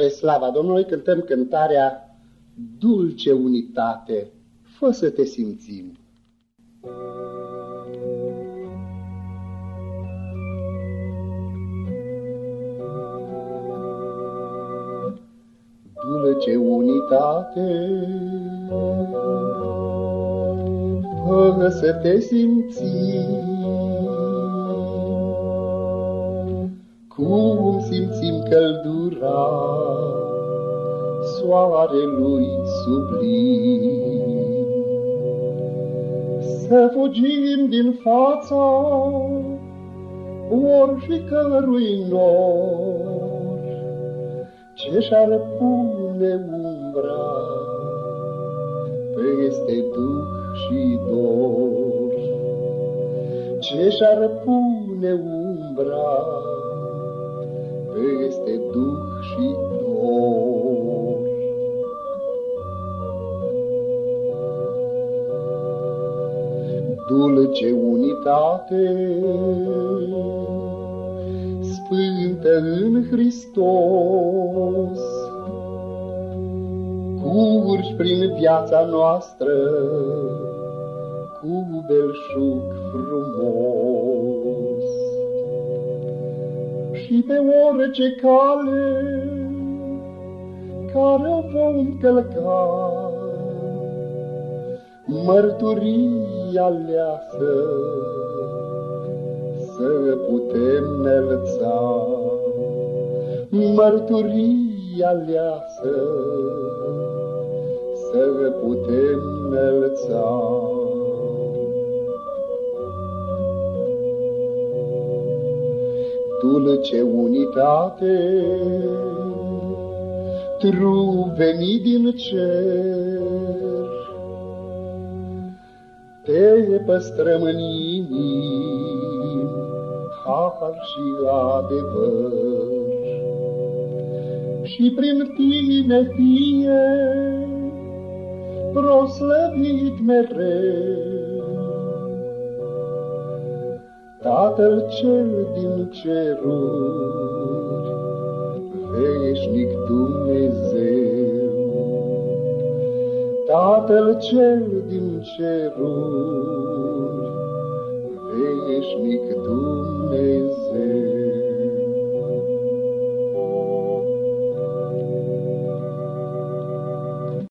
Spre slava Domnului cântăm cântarea Dulce unitate, fă să te simțim. Dulce unitate, fă să te simțim. Cum simțim căldura soarelui sublim. Să fugim din fața oricărui nor, ce și-ar pune umbra peste duh și dor. Ce și-ar pune umbra peste duh și dor. Dulce unitate, sfântă în Hristos, curgi prin viața noastră cu belșug frumos și pe orice cale care o vom călca. Mărturia leasă să putem melța, mărturia leasă să putem melța. Dulce unitate, tru veni din cer. Te păstrăm în inim, har și adevăr, și prin tine fie proslăvit mereu. Tatăl cel din ceruri, veșnic Dumnezeu. Tatăl cel din ceruri, veșnic Dumnezeu.